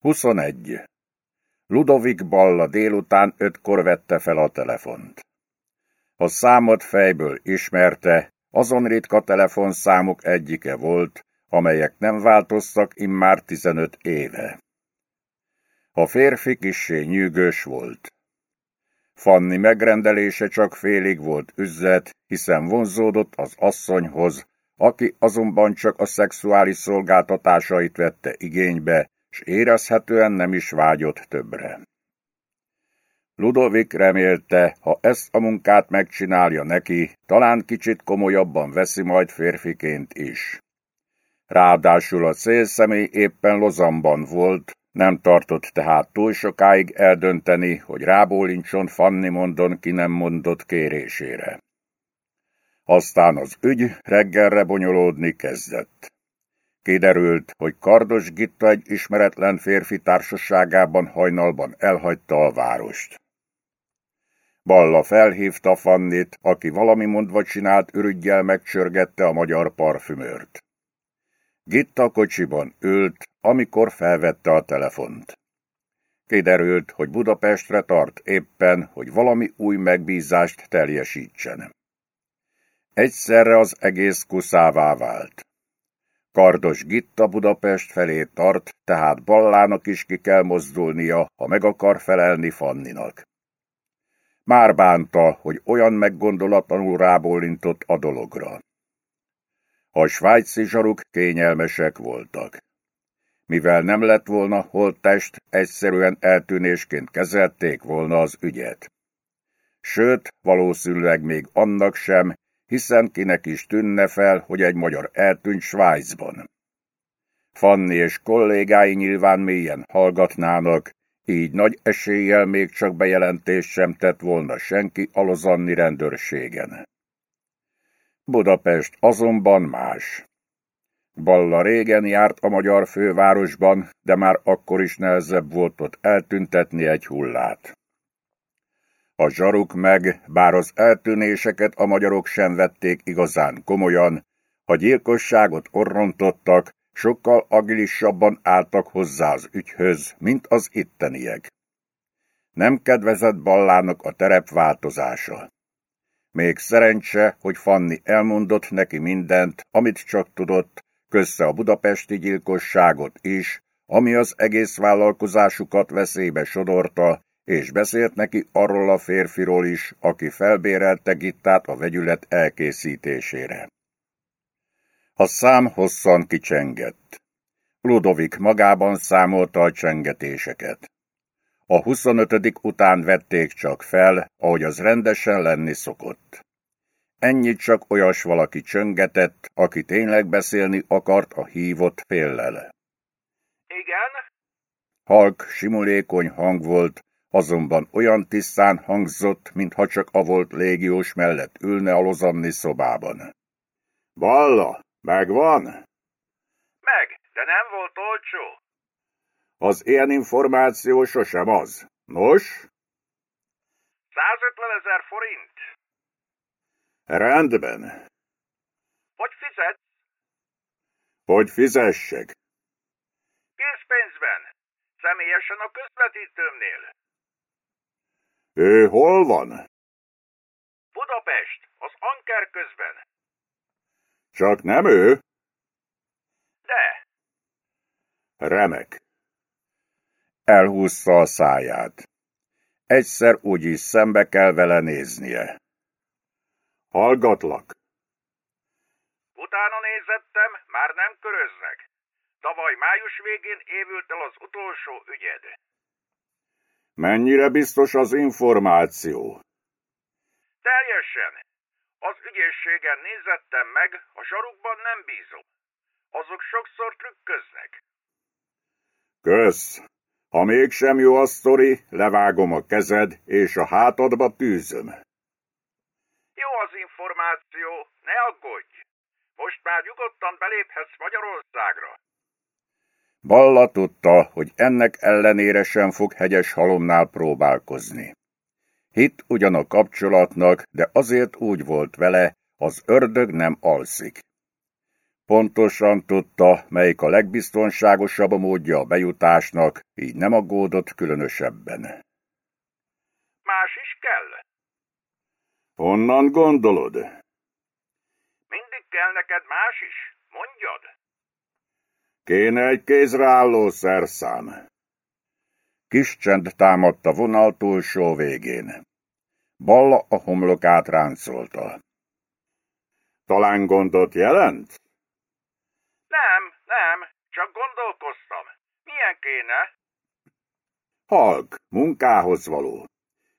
21. Ludovik Balla délután ötkor vette fel a telefont. A számot fejből ismerte, azon ritka telefonszámok egyike volt, amelyek nem változtak immár 15 éve. A férfi kissé nyűgös volt. Fanni megrendelése csak félig volt üzlet, hiszen vonzódott az asszonyhoz, aki azonban csak a szexuális szolgáltatásait vette igénybe, s érezhetően nem is vágyott többre. Ludovik remélte, ha ezt a munkát megcsinálja neki, talán kicsit komolyabban veszi majd férfiként is. Ráadásul a célszemély éppen Lozamban volt, nem tartott tehát túl sokáig eldönteni, hogy rábólincson Fanni mondon ki nem mondott kérésére. Aztán az ügy reggelre bonyolódni kezdett. Kiderült, hogy Kardos Gitta egy ismeretlen férfi társaságában hajnalban elhagyta a várost. Balla felhívta Fannit, aki valami mondva csinált ürügyjel megcsörgette a magyar parfümőrt. Gitta kocsiban ült, amikor felvette a telefont. Kiderült, hogy Budapestre tart éppen, hogy valami új megbízást teljesítsen. Egyszerre az egész kuszává vált. Kardos Gitta Budapest felé tart, tehát Ballának is ki kell mozdulnia, ha meg akar felelni Fanninak. Már bánta, hogy olyan meggondolatlanul rábólintott a dologra. A svájci zsaruk kényelmesek voltak. Mivel nem lett volna holttest, egyszerűen eltűnésként kezelték volna az ügyet. Sőt, valószínűleg még annak sem, hiszen kinek is tűnne fel, hogy egy magyar eltűnt Svájcban. Fanni és kollégái nyilván mélyen hallgatnának, így nagy eséllyel még csak bejelentést sem tett volna senki a lozanni rendőrségen. Budapest azonban más. Balla régen járt a magyar fővárosban, de már akkor is nehezebb volt ott eltüntetni egy hullát. A zsaruk meg, bár az eltűnéseket a magyarok sem vették igazán komolyan, ha gyilkosságot orrontottak, sokkal agilisabban álltak hozzá az ügyhöz, mint az itteniek. Nem kedvezett Ballának a terep változása. Még szerencse, hogy Fanni elmondott neki mindent, amit csak tudott, közte a budapesti gyilkosságot is, ami az egész vállalkozásukat veszélybe sodorta, és beszélt neki arról a férfiról is, aki felbérelte Gittát a vegyület elkészítésére. A szám hosszan kicsengett. Ludovik magában számolta a csengetéseket. A 25. után vették csak fel, ahogy az rendesen lenni szokott. Ennyit csak olyas valaki csöngetett, aki tényleg beszélni akart a hívott féllel. Igen? Halk, simulékony hang volt, azonban olyan tisztán hangzott, mintha csak a volt légiós mellett ülne a lozanni szobában. Balla, megvan? Meg, de nem volt olcsó. Az ilyen információ sosem az. Nos? 150 ezer forint. Rendben. Hogy fizetsz? Hogy fizessek? Készpénzben. Személyesen a közvetítőmnél. Ő hol van? Budapest, az Anker közben. Csak nem ő? De. Remek. Elhúzta a száját. Egyszer úgyis szembe kell vele néznie. Hallgatlak. Utána nézettem, már nem köröznek. Tavaly május végén évült el az utolsó ügyed. Mennyire biztos az információ? Teljesen. Az ügyészségen nézettem meg, a zsarukban nem bízom. Azok sokszor trükköznek. Kösz. Ha mégsem jó a sztori, levágom a kezed, és a hátadba tűzöm. Jó az információ, ne aggódj. Most már nyugodtan beléphetsz Magyarországra. Balla tudta, hogy ennek ellenére sem fog hegyes halomnál próbálkozni. Hitt ugyan a kapcsolatnak, de azért úgy volt vele, az ördög nem alszik. Pontosan tudta, melyik a legbiztonságosabb módja a bejutásnak, így nem aggódott különösebben. Más is kell? Honnan gondolod? Mindig kell neked más is, mondjad. Kéne egy kézreálló szerszám. Kis csend támadt a vonal túlsó végén. Balla a homlokát ráncolta. Talán gondot jelent? Nem, nem, csak gondolkoztam. Milyen kéne? Halk, munkához való.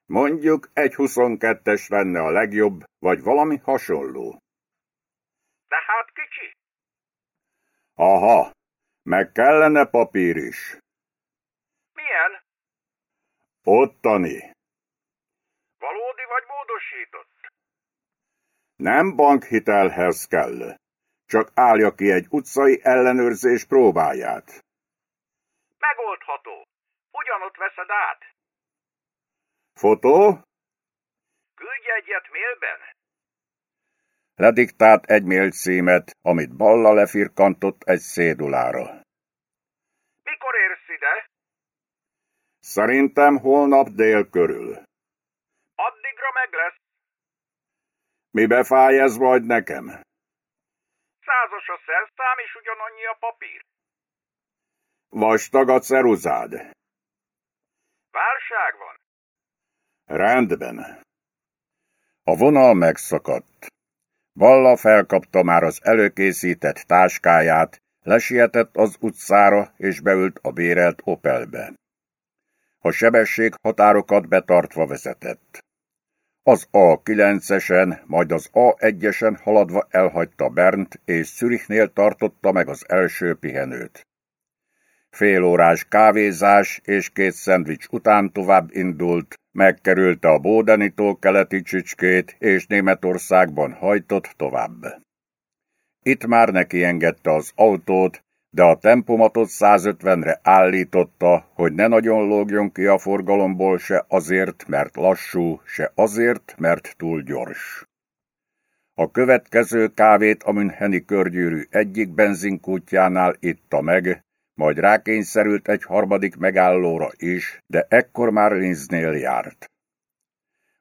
Mondjuk egy 22-es lenne a legjobb, vagy valami hasonló. De hát kicsi. Aha, meg kellene papír is. Milyen? Ottani. Valódi vagy módosított? Nem bankhitelhez kell. Csak állja ki egy utcai ellenőrzés próbáját. Megoldható. Ugyanott veszed át. Fotó? Küldj egyet mailben. Lediktált egy mail címet, amit Balla lefirkantott egy szédulára. Mikor érsz ide? Szerintem holnap dél körül. Addigra meg lesz. Mibe fáj ez majd nekem? Százas a szerszám, és ugyanannyi a papír. Vastag a ceruzád. Válság van. Rendben. A vonal megszakadt. Balla felkapta már az előkészített táskáját, lesietett az utcára és beült a bérelt Opelbe. A sebesség határokat betartva vezetett. Az A9-esen, majd az A1-esen haladva elhagyta Bernt, és Zürichnél tartotta meg az első pihenőt. Félórás kávézás és két szendvics után tovább indult, megkerülte a Bódenitó keleti csücskét, és Németországban hajtott tovább. Itt már neki engedte az autót, de a tempomatot 150-re állította, hogy ne nagyon lógjon ki a forgalomból se azért, mert lassú, se azért, mert túl gyors. A következő kávét a Müncheni körgyűrű egyik benzinkútjánál itta meg, majd rákényszerült egy harmadik megállóra is, de ekkor már Linznél járt.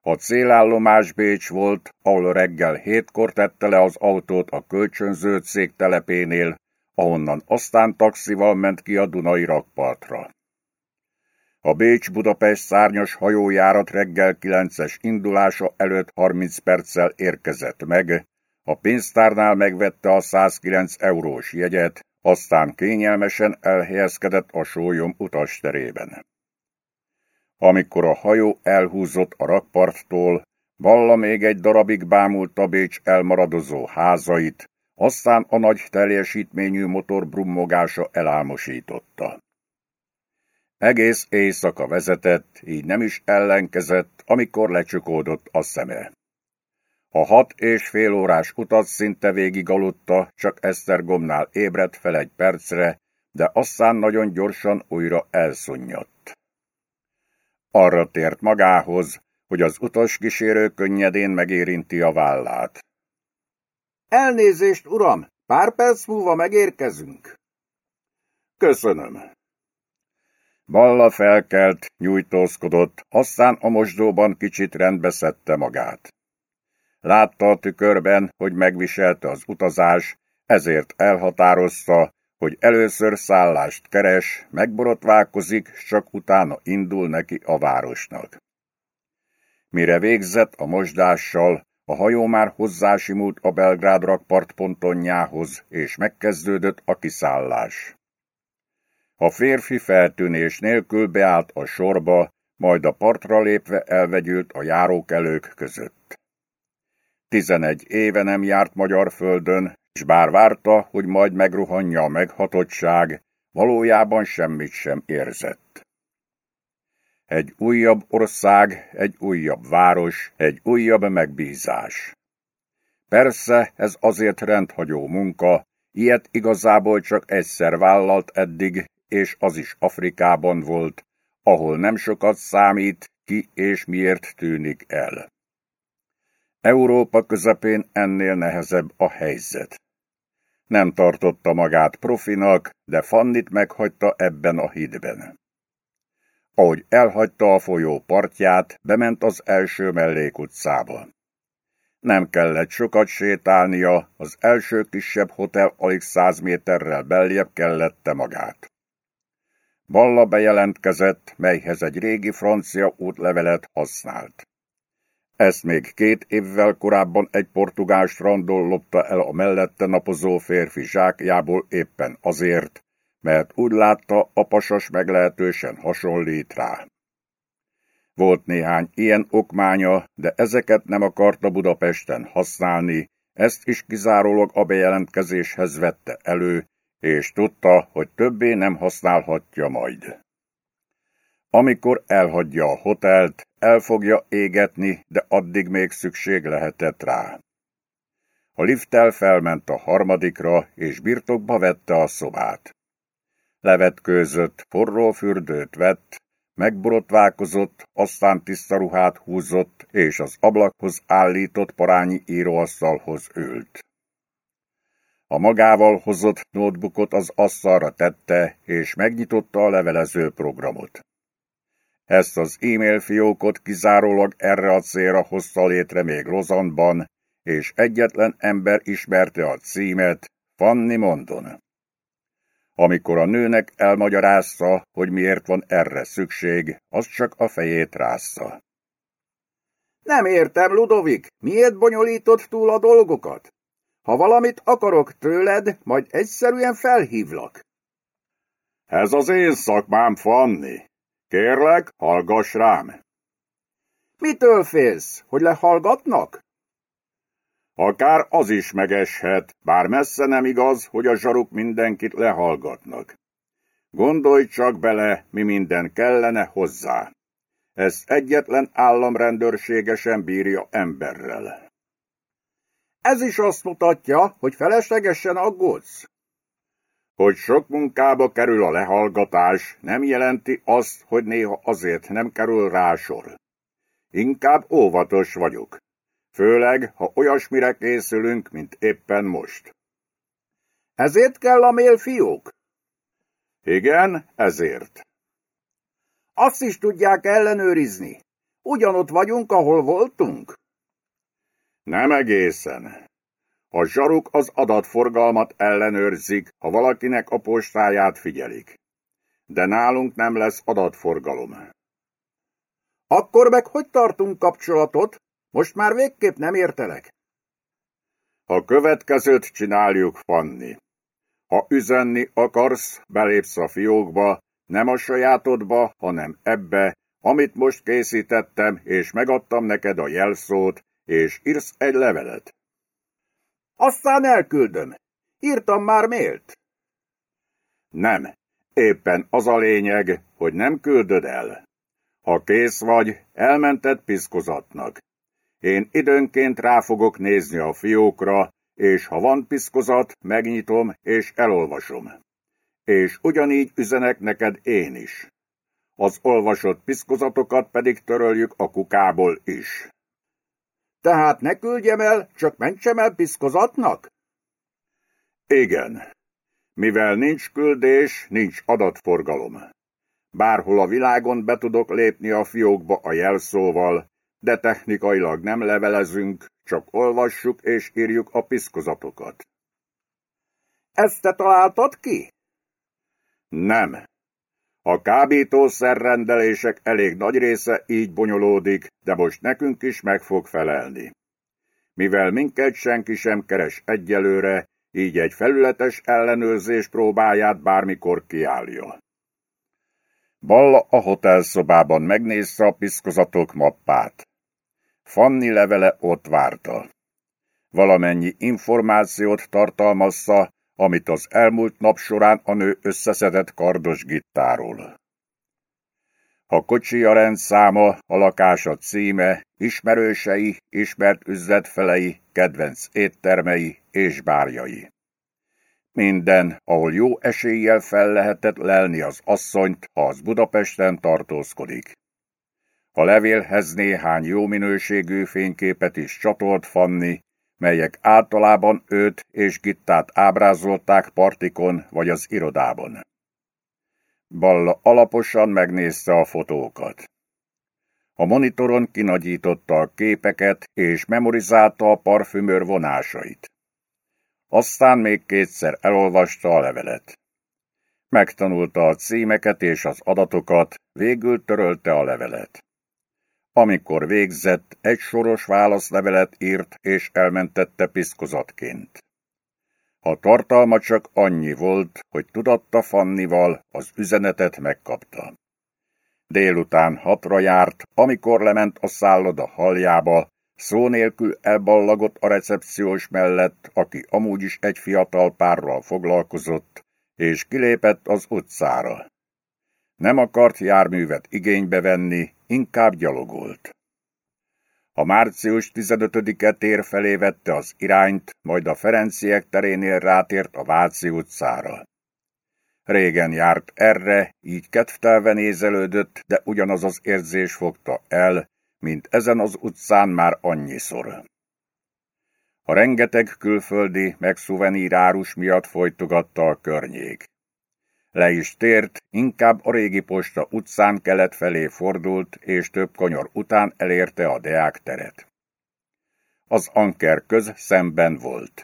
A célállomás Bécs volt, ahol reggel hétkor tette le az autót a kölcsönző cég telepénél, ahonnan aztán taxival ment ki a Dunai rakpartra. A Bécs-Budapest szárnyas hajójárat reggel 9-es indulása előtt 30 perccel érkezett meg, a pénztárnál megvette a 109 eurós jegyet, aztán kényelmesen elhelyezkedett a sólyom utasterében. Amikor a hajó elhúzott a rakparttól, Balla még egy darabig bámulta Bécs elmaradozó házait, aztán a nagy teljesítményű motor brummogása elálmosította. Egész éjszaka vezetett, így nem is ellenkezett, amikor lecsukódott a szeme. A hat és fél órás utat szinte végig aludta, csak Esztergomnál ébredt fel egy percre, de aztán nagyon gyorsan újra elszunnyott. Arra tért magához, hogy az utas kísérő könnyedén megérinti a vállát. Elnézést, uram! Pár perc múlva megérkezünk. Köszönöm. Balla felkelt, nyújtózkodott, aztán a mosdóban kicsit rendbeszedte magát. Látta a tükörben, hogy megviselte az utazás, ezért elhatározta, hogy először szállást keres, megborotválkozik, csak utána indul neki a városnak. Mire végzett a mosdással, a hajó már hozzásimult a Belgrád rakpartpontonjához, és megkezdődött a kiszállás. A férfi feltűnés nélkül beállt a sorba, majd a partra lépve elvegyült a járókelők között. Tizenegy éve nem járt magyar földön, és bár várta, hogy majd megruhanja a meghatottság, valójában semmit sem érzett. Egy újabb ország, egy újabb város, egy újabb megbízás. Persze ez azért rendhagyó munka, ilyet igazából csak egyszer vállalt eddig, és az is Afrikában volt, ahol nem sokat számít, ki és miért tűnik el. Európa közepén ennél nehezebb a helyzet. Nem tartotta magát profinak, de Fannit meghagyta ebben a hídben. Ahogy elhagyta a folyó partját, bement az első mellékutcába. Nem kellett sokat sétálnia, az első kisebb hotel alig száz méterrel belljebb kellette magát. Balla bejelentkezett, melyhez egy régi francia útlevelet használt. Ezt még két évvel korábban egy portugál strandon lopta el a mellette napozó férfi zsákjából éppen azért, mert úgy látta, a pasas meglehetősen hasonlít rá. Volt néhány ilyen okmánya, de ezeket nem akarta Budapesten használni, ezt is kizárólag a bejelentkezéshez vette elő, és tudta, hogy többé nem használhatja majd. Amikor elhagyja a hotelt, el fogja égetni, de addig még szükség lehetett rá. A lifttel felment a harmadikra, és birtokba vette a szobát. Levetkőzött, forró fürdőt vett, megborotválkozott, aztán tiszta ruhát húzott, és az ablakhoz állított parányi íróasztalhoz ült. A magával hozott notebookot az asztalra tette, és megnyitotta a levelező programot. Ezt az e-mail fiókot kizárólag erre a célra hozta létre még Lozanban, és egyetlen ember ismerte a címet, Fanny Mondon. Amikor a nőnek elmagyarázta, hogy miért van erre szükség, az csak a fejét rásza. Nem értem, Ludovik, miért bonyolítod túl a dolgokat? Ha valamit akarok tőled, majd egyszerűen felhívlak. Ez az én szakmám, Fanni. Kérlek, hallgass rám. Mitől félsz, hogy lehallgatnak? Akár az is megeshet, bár messze nem igaz, hogy a zsaruk mindenkit lehallgatnak. Gondolj csak bele, mi minden kellene hozzá. Ez egyetlen államrendőrségesen bírja emberrel. Ez is azt mutatja, hogy feleslegesen aggódsz. Hogy sok munkába kerül a lehallgatás, nem jelenti azt, hogy néha azért nem kerül rá sor. Inkább óvatos vagyok főleg, ha olyasmire készülünk, mint éppen most. Ezért kell a mél fiúk? Igen, ezért. Azt is tudják ellenőrizni. Ugyanott vagyunk, ahol voltunk? Nem egészen. A zsaruk az adatforgalmat ellenőrzik, ha valakinek a postáját figyelik. De nálunk nem lesz adatforgalom. Akkor meg hogy tartunk kapcsolatot? Most már végképp nem értelek. A következőt csináljuk, Fanni. Ha üzenni akarsz, belépsz a fiókba, nem a sajátodba, hanem ebbe, amit most készítettem, és megadtam neked a jelszót, és írsz egy levelet. Aztán elküldöm. Írtam már mélt. Nem. Éppen az a lényeg, hogy nem küldöd el. Ha kész vagy, elmented piszkozatnak. Én időnként rá fogok nézni a fiókra, és ha van piszkozat, megnyitom és elolvasom. És ugyanígy üzenek neked én is. Az olvasott piszkozatokat pedig töröljük a kukából is. Tehát ne küldjem el, csak mentsem el piszkozatnak? Igen. Mivel nincs küldés, nincs adatforgalom. Bárhol a világon be tudok lépni a fiókba a jelszóval, de technikailag nem levelezünk, csak olvassuk és írjuk a piszkozatokat. Ezt te találtad ki? Nem. A kábítószerrendelések elég nagy része így bonyolódik, de most nekünk is meg fog felelni. Mivel minket senki sem keres egyelőre, így egy felületes ellenőrzés próbáját bármikor kiállja. Balla a hotelszobában megnézte a piszkozatok mappát. Fanni levele ott várta. Valamennyi információt tartalmazza, amit az elmúlt nap során a nő összeszedett kardos gittáról. A kocsi a rendszáma, a lakása címe, ismerősei, ismert üzletfelei, kedvenc éttermei és bárjai. Minden, ahol jó eséllyel fel lehetett lelni az asszonyt, ha az Budapesten tartózkodik. A levélhez néhány jó minőségű fényképet is csatolt Fanni, melyek általában őt és Gittát ábrázolták partikon vagy az irodában. Balla alaposan megnézte a fotókat. A monitoron kinagyította a képeket és memorizálta a parfümőr vonásait. Aztán még kétszer elolvasta a levelet. Megtanulta a címeket és az adatokat, végül törölte a levelet. Amikor végzett, egy soros válaszlevelet írt és elmentette piszkozatként. A tartalma csak annyi volt, hogy tudatta Fannival, az üzenetet megkapta. Délután hatra járt, amikor lement a szálloda haljába, szó nélkül elballagott a recepciós mellett, aki amúgy is egy fiatal párral foglalkozott, és kilépett az utcára. Nem akart járművet igénybe venni, inkább gyalogolt. A március 15-e tér felé vette az irányt, majd a Ferenciek terénél rátért a Váci utcára. Régen járt erre, így kedvtelve nézelődött, de ugyanaz az érzés fogta el, mint ezen az utcán már annyiszor. A rengeteg külföldi meg szuvenírárus miatt folytogatta a környék. Le is tért, inkább a régi posta utcán kelet felé fordult, és több kanyar után elérte a Deák teret. Az Anker köz szemben volt.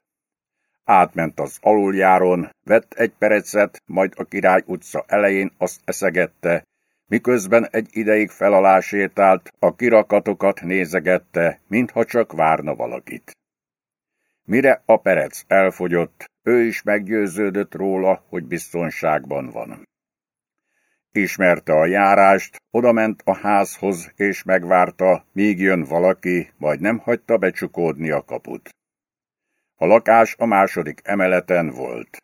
Átment az aluljáron, vett egy perecet, majd a Király utca elején azt eszegette, miközben egy ideig felalá sétált, a kirakatokat nézegette, mintha csak várna valakit. Mire a perec elfogyott, ő is meggyőződött róla, hogy biztonságban van. Ismerte a járást, odament a házhoz, és megvárta, míg jön valaki, majd nem hagyta becsukódni a kaput. A lakás a második emeleten volt.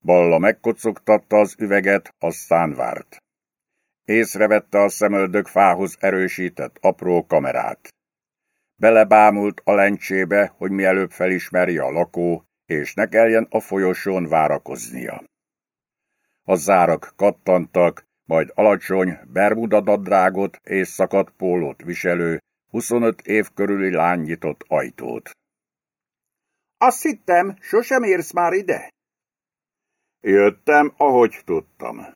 Balla megkocogtatta az üveget, aztán várt. Észrevette a szemöldök fához erősített apró kamerát. Belebámult a lencsébe, hogy mielőbb felismerje a lakó, és ne kelljen a folyosón várakoznia. A zárak kattantak, majd alacsony, bermudadadrágot és szakadt pólót viselő, 25 év körüli lány nyitott ajtót. Azt hittem, sosem érsz már ide? Jöttem, ahogy tudtam.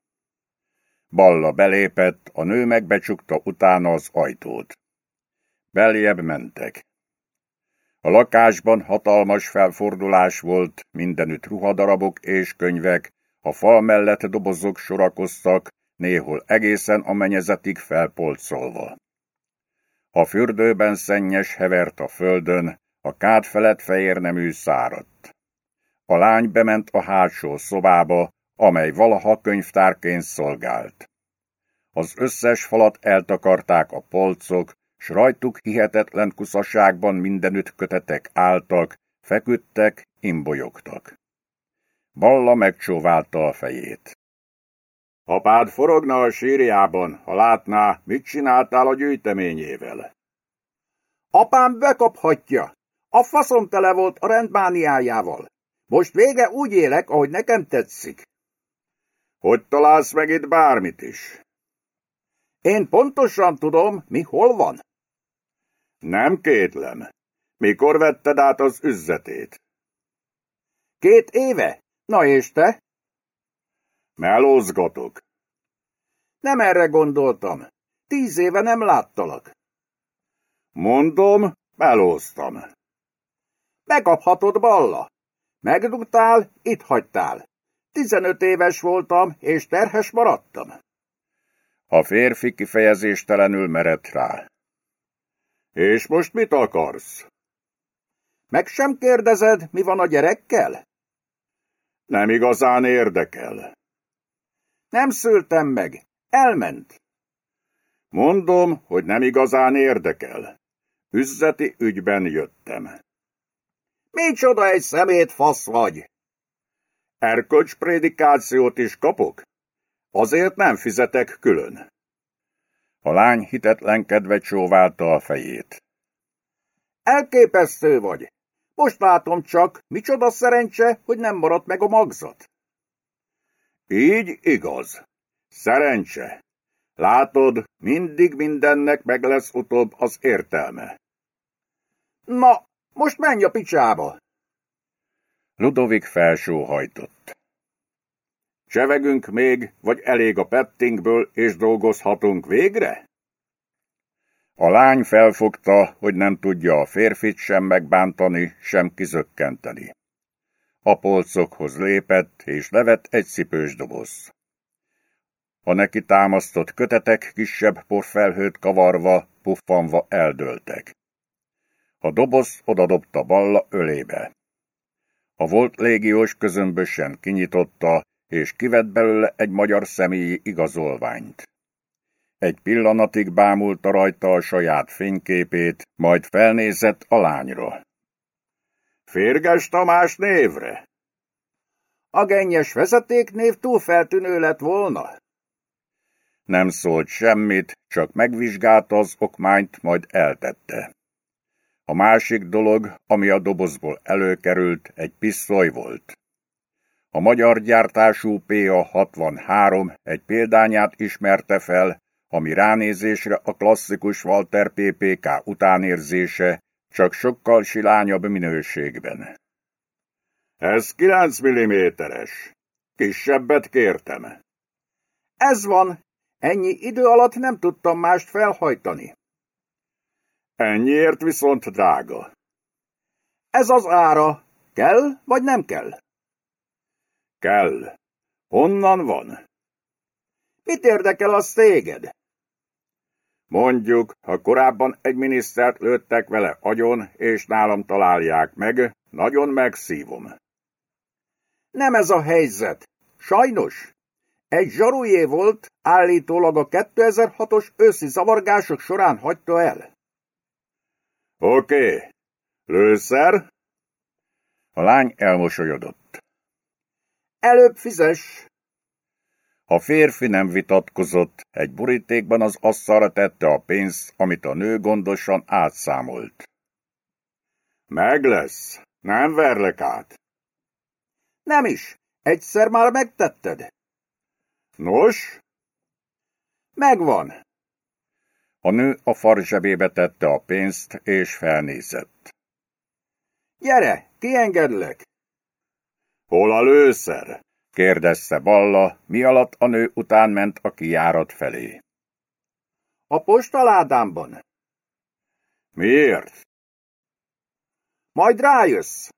Balla belépett, a nő megbecsukta utána az ajtót. Beljebb mentek. A lakásban hatalmas felfordulás volt, mindenütt ruhadarabok és könyvek, a fal mellett dobozok sorakoztak, néhol egészen a menyezetig felpolcolva. A fürdőben szennyes hevert a földön, a kád felett fehér nemű száradt. A lány bement a hátsó szobába, amely valaha könyvtárként szolgált. Az összes falat eltakarták a polcok, s rajtuk hihetetlen kuszaságban mindenütt kötetek álltak, feküdtek, imbolyogtak. Balla megcsóválta a fejét. Apád forogna a sírjában, ha látná, mit csináltál a gyűjteményével. Apám bekaphatja. A faszom tele volt a rendmániájával. Most vége úgy élek, ahogy nekem tetszik. Hogy találsz meg itt bármit is? Én pontosan tudom, mi hol van. Nem kétlem. Mikor vetted át az üzzetét? Két éve. Na és te? Melózgatok. Nem erre gondoltam. Tíz éve nem láttalak. Mondom, melóztam. Megkaphatod, Balla. Megdugtál, itt hagytál. Tizenöt éves voltam, és terhes maradtam. A férfi kifejezéstelenül merett rá. És most mit akarsz? Meg sem kérdezed, mi van a gyerekkel? Nem igazán érdekel. Nem szültem meg. Elment. Mondom, hogy nem igazán érdekel. Üzzeti ügyben jöttem. Micsoda egy szemét fasz vagy! Erkölcs prédikációt is kapok? Azért nem fizetek külön. A lány hitetlenkedve csóválta a fejét. Elképesztő vagy. Most látom csak, micsoda szerencse, hogy nem maradt meg a magzat. Így igaz. Szerencse. Látod, mindig mindennek meg lesz utóbb az értelme. Na, Most menj a picsába! Ludovik felsóhajtott. Csevegünk még, vagy elég a pettinkből, és dolgozhatunk végre? A lány felfogta, hogy nem tudja a férfit sem megbántani, sem kizökkenteni. A polcokhoz lépett, és levett egy cipős doboz. A neki támasztott kötetek kisebb porfelhőt kavarva, puffanva eldőltek. A doboz odadobta Balla ölébe. A volt légiós közömbösen kinyitotta, és kivett belőle egy magyar személyi igazolványt. Egy pillanatig bámulta rajta a saját fényképét, majd felnézett a lányra. Férges Tamás névre? A gennyes vezetéknév túl feltűnő lett volna. Nem szólt semmit, csak megvizsgálta az okmányt, majd eltette. A másik dolog, ami a dobozból előkerült, egy pisztoly volt. A magyar gyártású PA-63 egy példányát ismerte fel, ami ránézésre a klasszikus Walter PPK utánérzése, csak sokkal silányabb minőségben. Ez 9 mm-es. Kisebbet kértem. Ez van. Ennyi idő alatt nem tudtam mást felhajtani. Ennyiért viszont drága. Ez az ára. Kell, vagy nem kell? Kell. Honnan van? Mit érdekel az téged? Mondjuk, ha korábban egy minisztert lőttek vele agyon, és nálam találják meg, nagyon megszívom. Nem ez a helyzet. Sajnos. Egy zsarujé volt, állítólag a 2006-os őszi zavargások során hagyta el. Oké. Okay. Lőszer? A lány elmosolyodott. Előbb fizes. A férfi nem vitatkozott, egy borítékban az asszalra tette a pénzt, amit a nő gondosan átszámolt. Meg lesz, nem verlek át. Nem is, egyszer már megtetted. Nos? Megvan. A nő a far zsebébe tette a pénzt, és felnézett. Gyere, kiengedlek. Hol a lőszer? kérdezte Balla, mi alatt a nő után ment a kijárat felé. A postaládámban. Miért? Majd rájössz.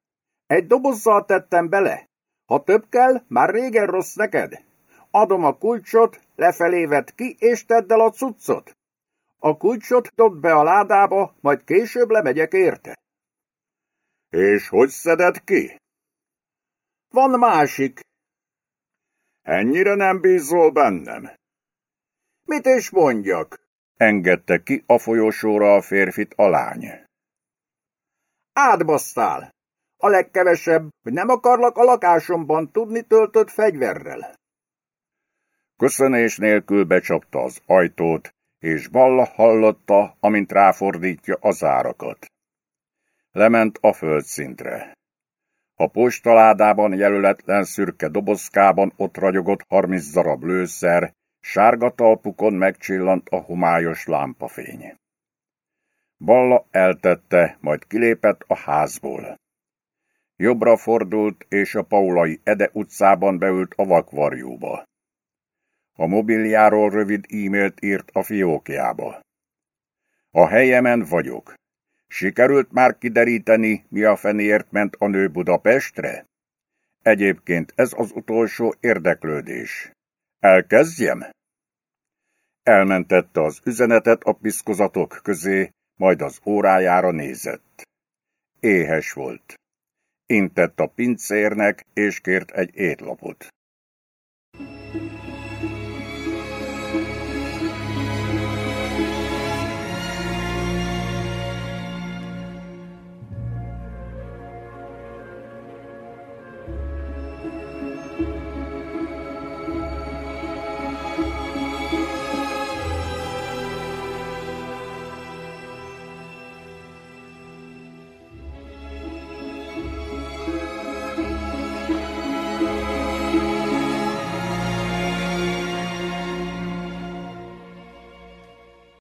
Egy dobozzal tettem bele. Ha több kell, már régen rossz neked. Adom a kulcsot, lefelé vedd ki, és tedd el a cuccot. A kulcsot dobd be a ládába, majd később lemegyek érte. És hogy szeded ki? Van másik. Ennyire nem bízol bennem? Mit is mondjak? Engedte ki a folyosóra a férfit a lány. Átbasztál. A legkevesebb, hogy nem akarlak a lakásomban tudni töltött fegyverrel. Köszönés nélkül becsapta az ajtót, és Balla hallotta, amint ráfordítja az árakat. Lement a földszintre. A postaládában jelöletlen szürke dobozkában ott ragyogott harminc darab lőszer, sárga talpukon megcsillant a homályos lámpafény. Balla eltette, majd kilépett a házból. Jobbra fordult, és a Paulai Ede utcában beült a vakvarjúba. A mobiljáról rövid e-mailt írt a fiókjába. A helyemen vagyok. Sikerült már kideríteni, mi a fenéért ment a nő Budapestre? Egyébként ez az utolsó érdeklődés. Elkezdjem? Elmentette az üzenetet a piszkozatok közé, majd az órájára nézett. Éhes volt. Intett a pincérnek, és kért egy étlapot.